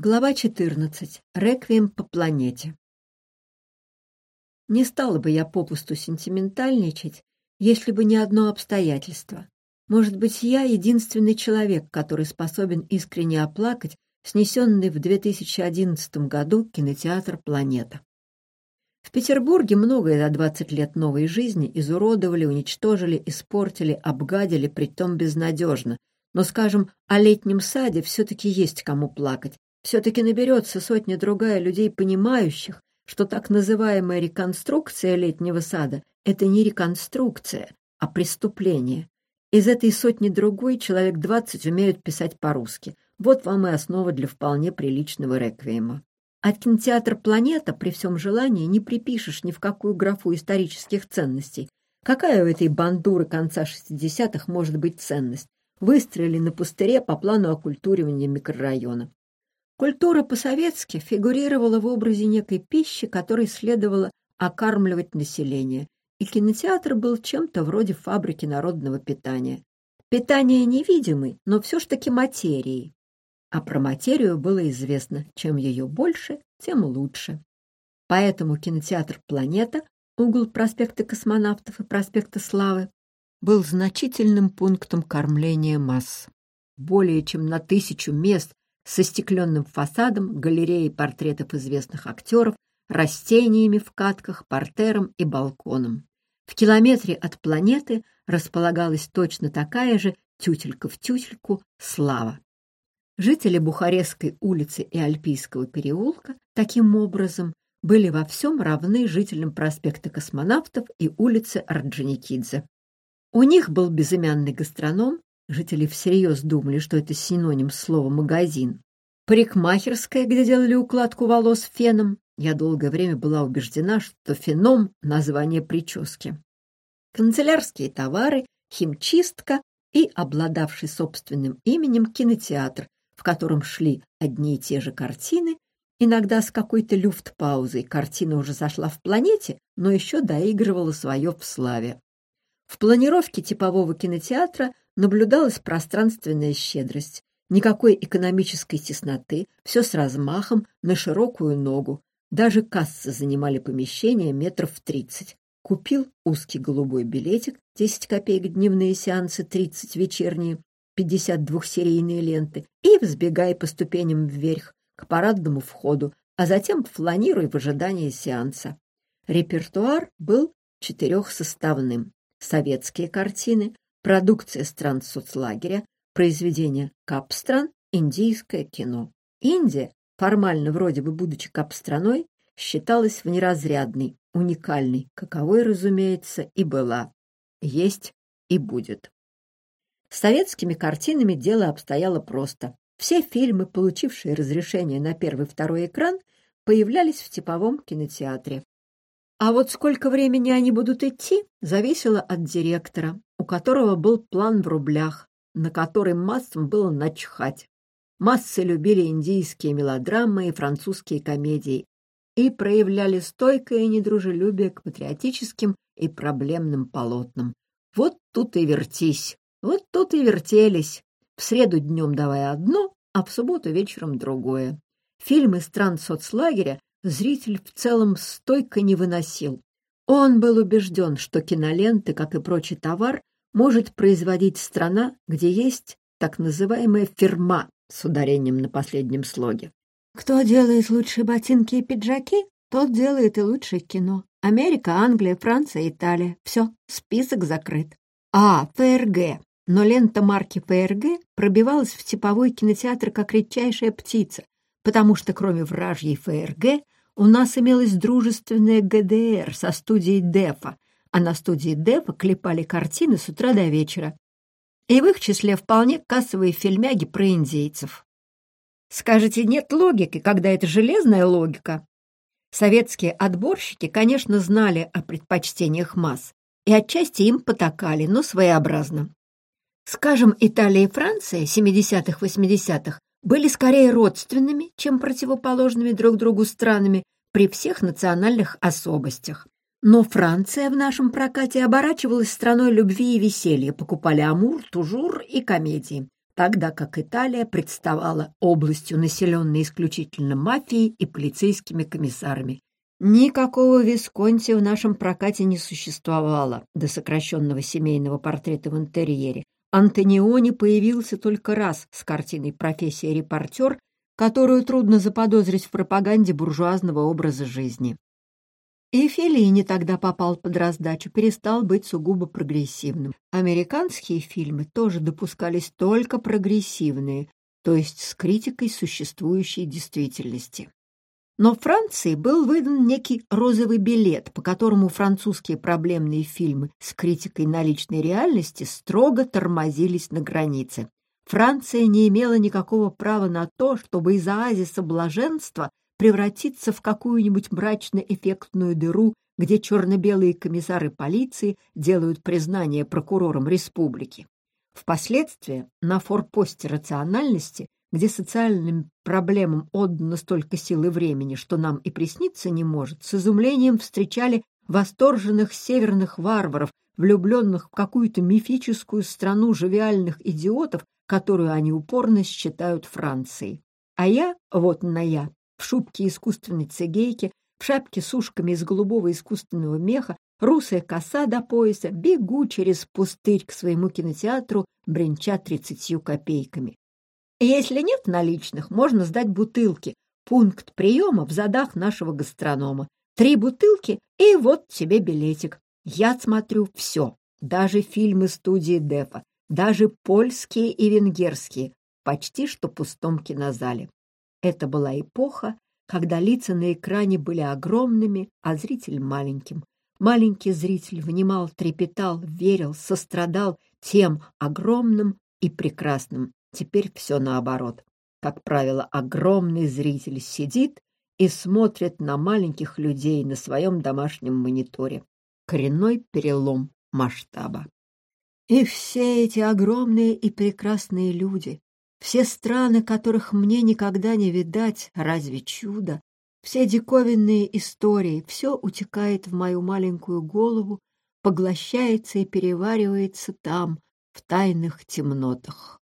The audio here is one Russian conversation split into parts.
Глава 14. Реквием по планете. Не стала бы я попусту сентиментальничать, если бы не одно обстоятельство. Может быть, я единственный человек, который способен искренне оплакать снесенный в 2011 году кинотеатр «Планета». В Петербурге многое за 20 лет новой жизни изуродовали, уничтожили, испортили, обгадили, притом безнадежно. Но, скажем, о летнем саде все-таки есть кому плакать, все-таки наберется сотня-другая людей, понимающих, что так называемая реконструкция летнего сада — это не реконструкция, а преступление. Из этой сотни-другой человек двадцать умеют писать по-русски. Вот вам и основа для вполне приличного реквиема. От кинотеатра «Планета» при всем желании не припишешь ни в какую графу исторических ценностей. Какая у этой бандуры конца 60-х может быть ценность? Выстрелили на пустыре по плану оккультуривания микрорайона. Культура по-советски фигурировала в образе некой пищи, которой следовало окармливать население, и кинотеатр был чем-то вроде фабрики народного питания. Питание невидимой, но все ж таки материи. А про материю было известно, чем ее больше, тем лучше. Поэтому кинотеатр «Планета», угол проспекта Космонавтов и проспекта Славы, был значительным пунктом кормления масс. Более чем на тысячу мест со стекленным фасадом, галереей портретов известных актеров, растениями в катках, портером и балконом. В километре от планеты располагалась точно такая же тютелька в тютельку слава. Жители Бухарестской улицы и Альпийского переулка таким образом были во всем равны жителям проспекта Космонавтов и улицы Орджоникидзе. У них был безымянный гастроном, Жители всерьез думали, что это синоним слова «магазин». Парикмахерская, где делали укладку волос феном. Я долгое время была убеждена, что феном — название прически. Канцелярские товары, химчистка и обладавший собственным именем кинотеатр, в котором шли одни и те же картины, иногда с какой-то люфт-паузой. Картина уже зашла в планете, но еще доигрывала свое в славе. В планировке типового кинотеатра наблюдалась пространственная щедрость, никакой экономической тесноты, все с размахом, на широкую ногу. Даже кассы занимали помещение метров в тридцать. Купил узкий голубой билетик, 10 копеек дневные сеансы, 30 вечерние, 52 двухсерийные ленты и взбегай по ступеням вверх к парадному входу, а затем фланируй в ожидании сеанса. Репертуар был четырехсоставным. Советские картины, продукция стран соцлагеря, произведения капстран, индийское кино. Индия, формально вроде бы будучи капстраной, считалась внеразрядной, уникальной, каковой, разумеется, и была. Есть и будет. С советскими картинами дело обстояло просто. Все фильмы, получившие разрешение на первый-второй экран, появлялись в типовом кинотеатре. А вот сколько времени они будут идти, зависело от директора, у которого был план в рублях, на который массам было начхать. Массы любили индийские мелодрамы и французские комедии и проявляли стойкое недружелюбие к патриотическим и проблемным полотнам. Вот тут и вертись, вот тут и вертелись. В среду днем давая одно, а в субботу вечером другое. Фильмы стран соцлагеря зритель в целом стойко не выносил. Он был убежден, что киноленты, как и прочий товар, может производить страна, где есть так называемая фирма с ударением на последнем слоге. Кто делает лучшие ботинки и пиджаки, тот делает и лучшее кино. Америка, Англия, Франция, Италия. Все, список закрыт. А, ФРГ. Но лента марки ФРГ пробивалась в типовой кинотеатр как редчайшая птица, потому что кроме вражьей ФРГ у нас имелась дружественная ГДР со студией ДЕФа, а на студии ДЕФа клепали картины с утра до вечера. И в их числе вполне кассовые фильмяги про индейцев. Скажете, нет логики, когда это железная логика? Советские отборщики, конечно, знали о предпочтениях масс, и отчасти им потакали, но своеобразно. Скажем, Италия и Франция 70-х-80-х были скорее родственными, чем противоположными друг другу странами при всех национальных особостях. Но Франция в нашем прокате оборачивалась страной любви и веселья, покупали амур, тужур и комедии. тогда как Италия представала областью, населенной исключительно мафией и полицейскими комиссарами. Никакого Висконти в нашем прокате не существовало до сокращенного семейного портрета в интерьере. Антониони появился только раз с картиной «Профессия репортер», которую трудно заподозрить в пропаганде буржуазного образа жизни. И Феллини тогда попал под раздачу, перестал быть сугубо прогрессивным. Американские фильмы тоже допускались только прогрессивные, то есть с критикой существующей действительности. Но Франции был выдан некий розовый билет, по которому французские проблемные фильмы с критикой наличной реальности строго тормозились на границе. Франция не имела никакого права на то, чтобы из оазиса блаженства превратиться в какую-нибудь мрачно-эффектную дыру, где черно-белые комиссары полиции делают признание прокурорам республики. Впоследствии на форпосте рациональности, где социальным проблемам отдано столько сил и времени, что нам и присниться не может, с изумлением встречали восторженных северных варваров, влюбленных в какую-то мифическую страну живиальных идиотов, которую они упорно считают Францией. А я, вот на я, в шубке искусственной цигейки, в шапке с ушками из голубого искусственного меха, русая коса до пояса, бегу через пустырь к своему кинотеатру, бренча тридцатью копейками. Если нет наличных, можно сдать бутылки. Пункт приема в задах нашего гастронома. Три бутылки, и вот тебе билетик. Я смотрю все, даже фильмы студии Дефа, даже польские и венгерские, почти что пустом кинозале. Это была эпоха, когда лица на экране были огромными, а зритель маленьким. Маленький зритель внимал, трепетал, верил, сострадал тем огромным и прекрасным. Теперь все наоборот. Как правило, огромный зритель сидит и смотрит на маленьких людей на своем домашнем мониторе. Коренной перелом масштаба. И все эти огромные и прекрасные люди, все страны, которых мне никогда не видать, разве чудо? Все диковинные истории, все утекает в мою маленькую голову, поглощается и переваривается там, в тайных темнотах.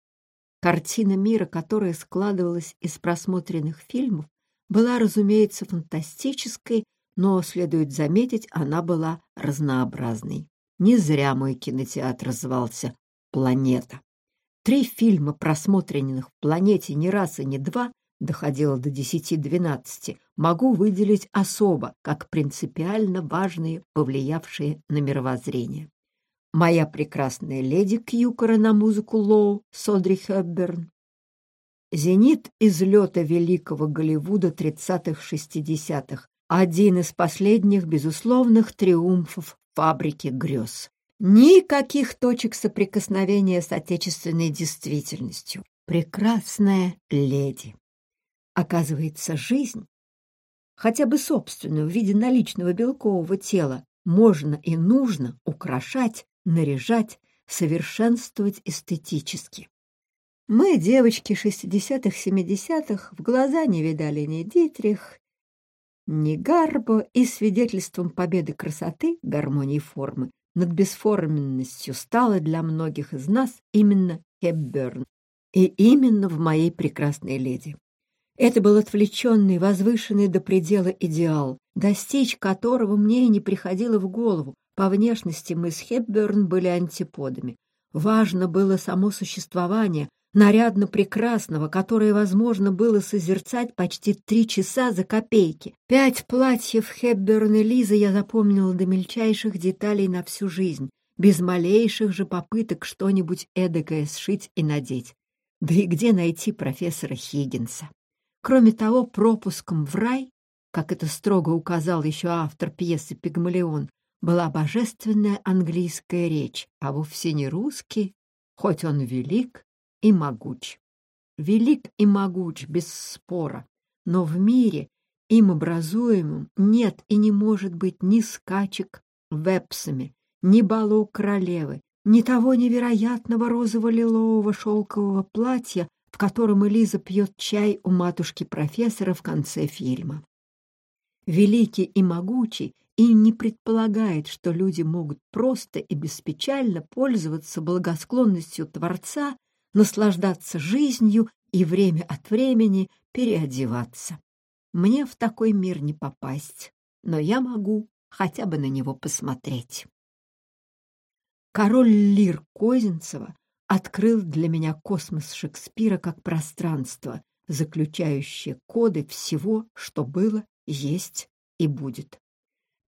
Картина мира, которая складывалась из просмотренных фильмов, была, разумеется, фантастической, но, следует заметить, она была разнообразной. Не зря мой кинотеатр звался «Планета». Три фильма, просмотренных в «Планете» не раз и не два, доходило до десяти-двенадцати, могу выделить особо, как принципиально важные, повлиявшие на мировоззрение. «Моя прекрасная леди» Кьюкора на музыку Лоу, Содри Хэбберн, «Зенит излета великого Голливуда 30-х-60-х», один из последних безусловных триумфов фабрики грез. Никаких точек соприкосновения с отечественной действительностью. Прекрасная леди. Оказывается, жизнь, хотя бы собственную, в виде наличного белкового тела, можно и нужно украшать, наряжать, совершенствовать эстетически. Мы, девочки шестидесятых, семидесятых, в глаза не видали ни Дитрих, ни Гарбо, и свидетельством победы красоты, гармонии формы над бесформенностью стала для многих из нас именно Хепберн, и именно в моей прекрасной леди. Это был отвлеченный, возвышенный до предела идеал, достичь которого мне и не приходило в голову. По внешности мы с Хепберн были антиподами. Важно было само существование, нарядно прекрасного, которое возможно было созерцать почти три часа за копейки. Пять платьев Хепберн и Лизы я запомнила до мельчайших деталей на всю жизнь, без малейших же попыток что-нибудь эдакое сшить и надеть. Да и где найти профессора Хиггинса? Кроме того, пропуском в рай, как это строго указал еще автор пьесы «Пигмалион», была божественная английская речь, а вовсе не русский, хоть он велик и могуч. Велик и могуч, без спора, но в мире, им образуемым, нет и не может быть ни скачек вепсами, ни бала у королевы, ни того невероятного розово-лилового шелкового платья, в котором Элиза пьет чай у матушки-профессора в конце фильма. Великий и могучий и не предполагает, что люди могут просто и беспечально пользоваться благосклонностью Творца наслаждаться жизнью и время от времени переодеваться. Мне в такой мир не попасть, но я могу хотя бы на него посмотреть. Король Лир Козинцева открыл для меня космос Шекспира как пространство, заключающее коды всего, что было, есть и будет.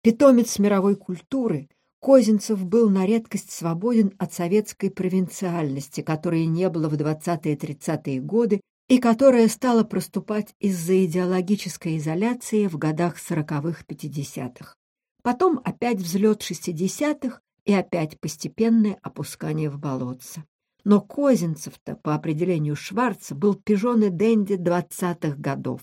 Питомец мировой культуры, Козинцев был на редкость свободен от советской провинциальности, которой не было в 20-30-е годы и которая стала проступать из-за идеологической изоляции в годах 40-х-50-х. Потом опять взлет 60-х и опять постепенное опускание в болотце. Но Козинцев-то, по определению Шварца, был пижон и денди двадцатых годов.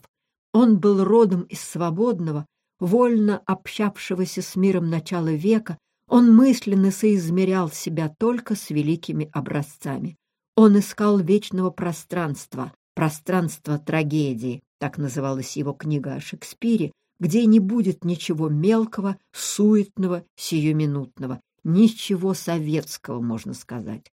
Он был родом из свободного, вольно общавшегося с миром начала века, он мысленно соизмерял себя только с великими образцами. Он искал вечного пространства, пространства трагедии, так называлась его книга о Шекспире, где не будет ничего мелкого, суетного, сиюминутного, ничего советского, можно сказать.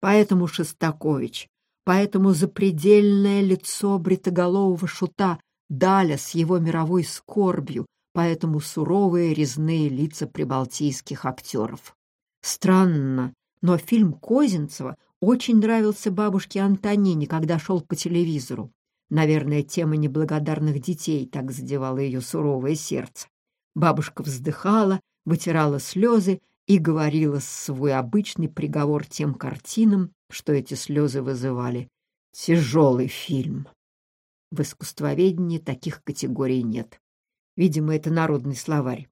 Поэтому Шестакович, поэтому запредельное лицо бритоголового шута Даля с его мировой скорбью, поэтому суровые резные лица прибалтийских актеров. Странно, но фильм Козинцева очень нравился бабушке Антонине, когда шел по телевизору. Наверное, тема неблагодарных детей так задевала ее суровое сердце. Бабушка вздыхала, вытирала слезы и говорила свой обычный приговор тем картинам, что эти слезы вызывали. Тяжелый фильм. В искусствоведении таких категорий нет. Видимо, это народный словарь.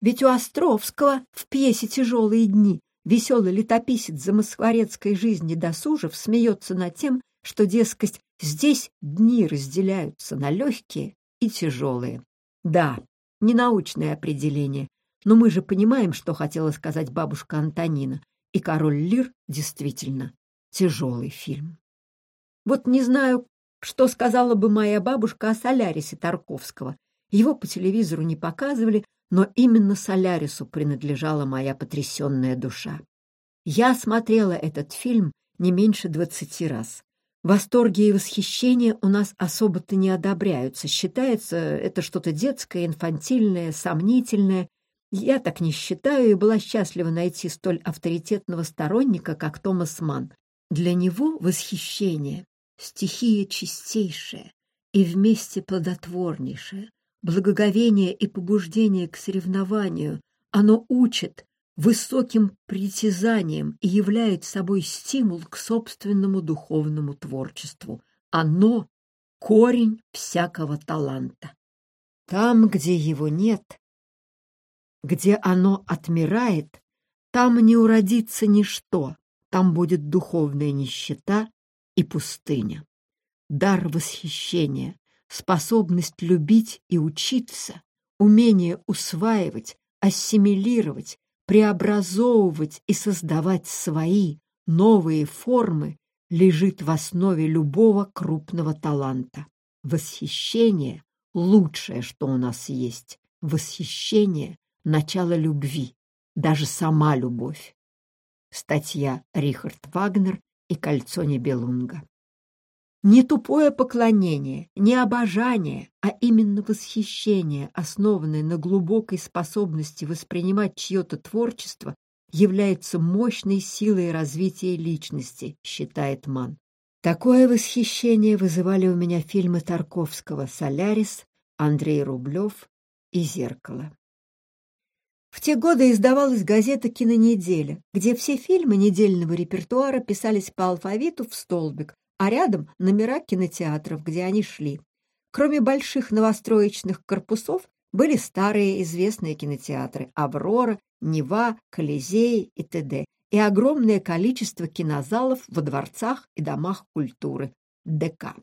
Ведь у Островского в пьесе «Тяжелые дни» веселый летописец замоскворецкой жизни досужев смеется над тем, что, дескать, здесь дни разделяются на легкие и тяжелые. Да, ненаучное определение, но мы же понимаем, что хотела сказать бабушка Антонина, и «Король Лир» действительно тяжелый фильм. Вот не знаю, что сказала бы моя бабушка о Солярисе Тарковского. Его по телевизору не показывали, но именно Солярису принадлежала моя потрясенная душа. Я смотрела этот фильм не меньше двадцати раз. Восторги и восхищения у нас особо-то не одобряются. Считается это что-то детское, инфантильное, сомнительное, я так не считаю и была счастлива найти столь авторитетного сторонника, как Томас Манн. Для него восхищение — стихия чистейшая и вместе плодотворнейшая, благоговение и побуждение к соревнованию. Оно учит высоким притязанием и является собой стимул к собственному духовному творчеству. Оно — корень всякого таланта. Там, где его нет, где оно отмирает, там не уродится ничто, там будет духовная нищета и пустыня. Дар восхищения, способность любить и учиться, умение усваивать, ассимилировать, преобразовывать и создавать свои новые формы лежит в основе любого крупного таланта. Восхищение — лучшее, что у нас есть. Восхищение начало любви, даже сама любовь. Статья Рихард Вагнер и Кольцо Небелунга. Не тупое поклонение, не обожание, а именно восхищение, основанное на глубокой способности воспринимать чье-то творчество, является мощной силой развития личности, считает Ман. Такое восхищение вызывали у меня фильмы Тарковского «Солярис», Андрей Рублев и «Зеркало». В те годы издавалась газета «Кинонеделя», где все фильмы недельного репертуара писались по алфавиту в столбик, а рядом номера кинотеатров, где они шли. Кроме больших новостроечных корпусов были старые известные кинотеатры «Аврора», «Нева», «Колизей» и т.д. и огромное количество кинозалов во дворцах и домах культуры ДК.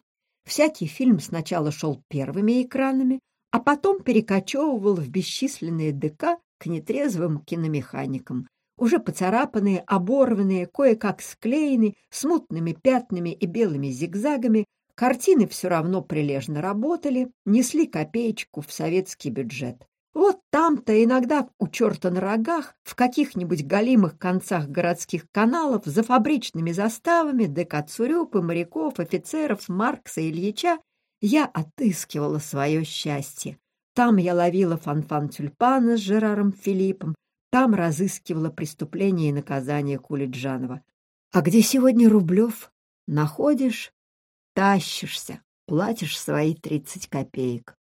Всякий фильм сначала шел первыми экранами, а потом перекочевывал в бесчисленные ДК к нетрезвым киномеханикам, уже поцарапанные, оборванные, кое-как склеены, смутными пятнами и белыми зигзагами, картины все равно прилежно работали, несли копеечку в советский бюджет. Вот там-то иногда у черта на рогах, в каких-нибудь голимых концах городских каналов, за фабричными заставами, Декацурюпы, моряков, офицеров, Маркса и Ильича я отыскивала свое счастье. Там я ловила фанфан тюльпана с Жераром Филиппом, там разыскивала преступление и наказание Кулиджанова. А где сегодня Рублев? Находишь, тащишься, платишь свои тридцать копеек.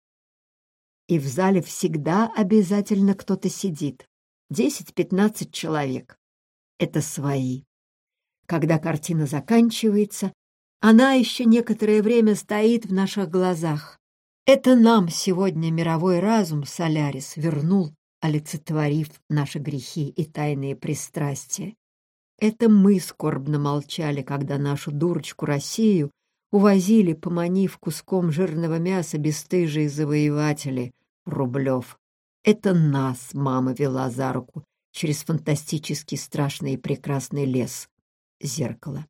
И в зале всегда обязательно кто-то сидит. Десять-пятнадцать человек. Это свои. Когда картина заканчивается, она еще некоторое время стоит в наших глазах. Это нам сегодня мировой разум Солярис вернул, олицетворив наши грехи и тайные пристрастия. Это мы скорбно молчали, когда нашу дурочку Россию увозили, поманив куском жирного мяса бесстыжие завоеватели, Рублев. Это нас мама вела за руку через фантастический страшный и прекрасный лес. Зеркало.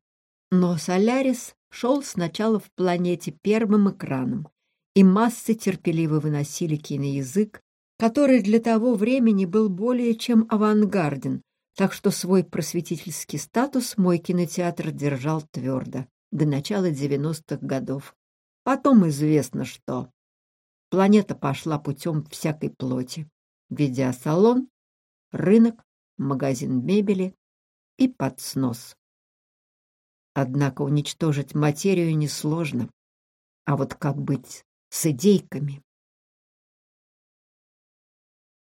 Но Солярис шел сначала в планете первым экраном, и массы терпеливо выносили киноязык, который для того времени был более чем авангарден, так что свой просветительский статус мой кинотеатр держал твердо до начала 90-х годов. Потом известно что. Планета пошла путем всякой плоти. Видеосалон, рынок, магазин мебели и подснос. Однако уничтожить материю несложно. А вот как быть с идейками?